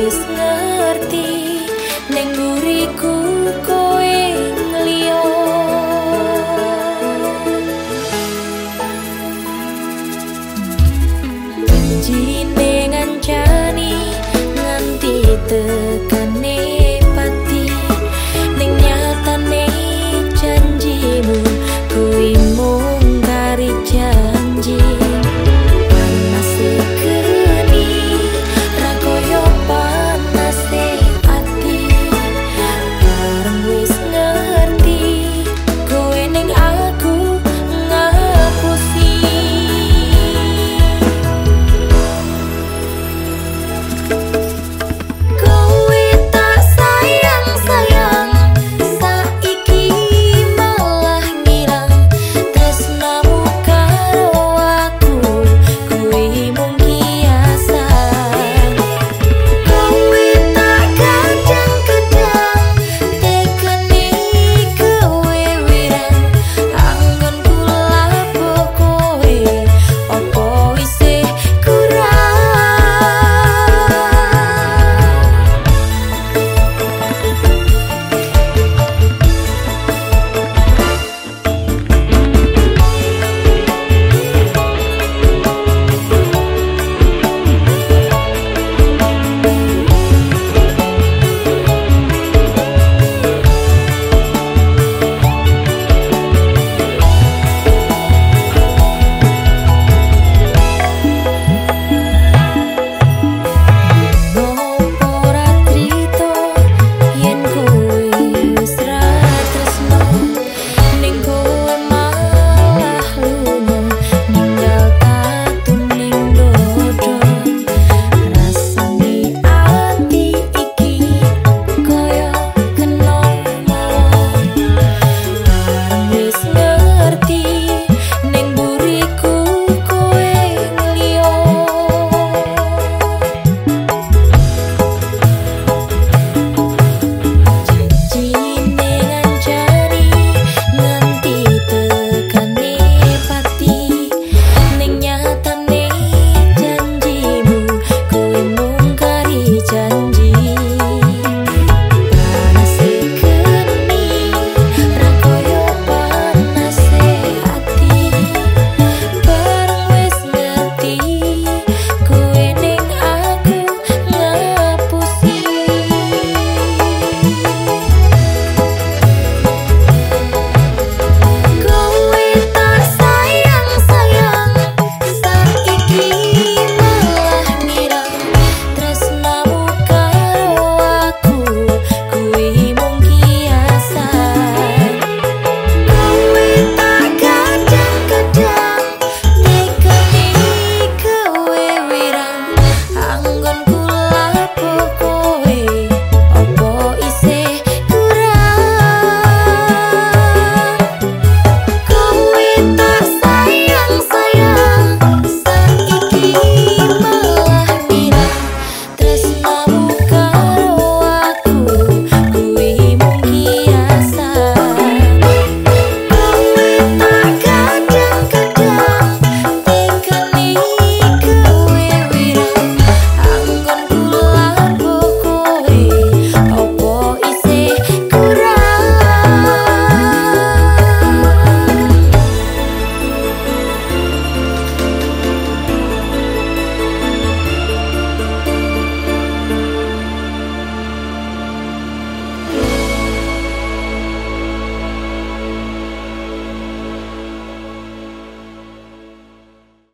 wis ngerti. Neng nguriku